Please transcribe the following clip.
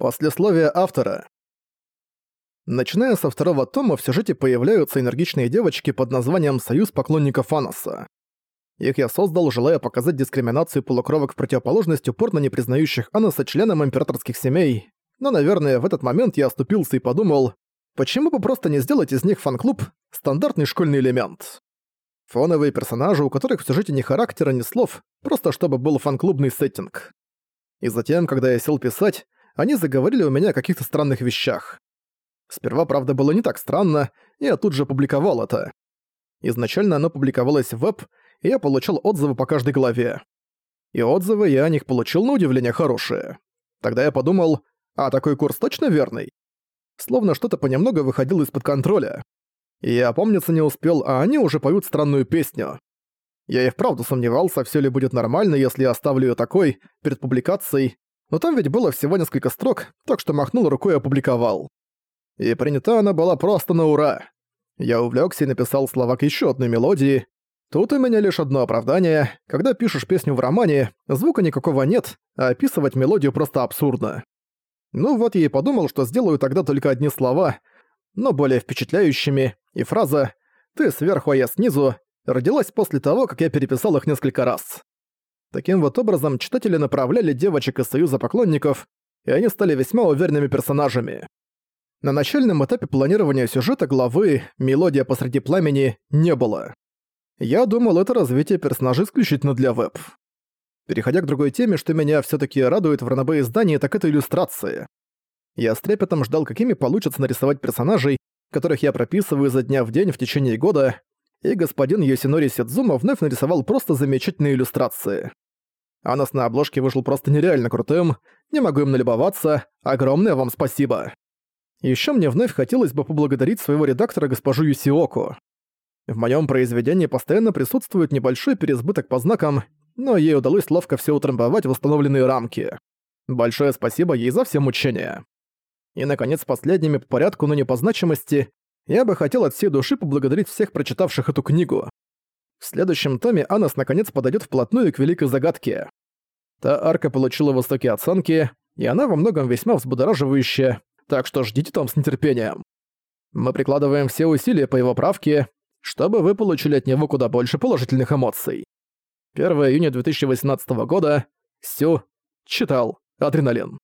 Послесловие автора. Начиная со второго тома в сюжете появляются энергичные девочки под названием «Союз поклонников Аноса». Их я создал, желая показать дискриминацию полукровок в противоположность упорно не признающих Аноса членам императорских семей, но, наверное, в этот момент я оступился и подумал, почему бы просто не сделать из них фан-клуб стандартный школьный элемент. Фоновые персонажи, у которых в сюжете ни характера, ни слов, просто чтобы был фан-клубный сеттинг. И затем, когда я сел писать, они заговорили у меня о каких-то странных вещах. Сперва, правда, было не так странно, я тут же опубликовал это. Изначально оно публиковалось в веб, и я получил отзывы по каждой главе. И отзывы я о них получил на удивление хорошие. Тогда я подумал, а такой курс точно верный? Словно что-то понемногу выходило из-под контроля. И я опомниться не успел, а они уже поют странную песню. Я и вправду сомневался, все ли будет нормально, если я оставлю ее такой, перед публикацией, но там ведь было всего несколько строк, так что махнул рукой и опубликовал. И принята она была просто на ура. Я увлёкся и написал слова к ещё одной мелодии. Тут у меня лишь одно оправдание. Когда пишешь песню в романе, звука никакого нет, а описывать мелодию просто абсурдно. Ну вот я и подумал, что сделаю тогда только одни слова, но более впечатляющими, и фраза «ты сверху, а я снизу» родилась после того, как я переписал их несколько раз. Таким вот образом, читатели направляли девочек из Союза поклонников, и они стали весьма уверенными персонажами. На начальном этапе планирования сюжета главы «Мелодия посреди пламени» не было. Я думал, это развитие персонажей исключительно для веб. Переходя к другой теме, что меня все таки радует в ранобе издании, так это иллюстрации. Я с трепетом ждал, какими получится нарисовать персонажей, которых я прописываю изо дня в день в течение года, и господин Йосинори Сидзума вновь нарисовал просто замечательные иллюстрации. Анос на обложке вышел просто нереально крутым, не могу им налюбоваться, огромное вам спасибо. Ещё мне вновь хотелось бы поблагодарить своего редактора госпожу Юсиоку. В моём произведении постоянно присутствует небольшой переизбыток по знакам, но ей удалось ловко всё утрамбовать в установленные рамки. Большое спасибо ей за все мучения. И, наконец, последними по порядку, но не по значимости, я бы хотел от всей души поблагодарить всех прочитавших эту книгу. В следующем томе Анас наконец подойдет вплотную к великой загадке. Та арка получила высокие оценки, и она во многом весьма взбудораживающая, так что ждите там с нетерпением. Мы прикладываем все усилия по его правке, чтобы вы получили от него куда больше положительных эмоций. 1 июня 2018 года. Сю. Читал. Адреналин.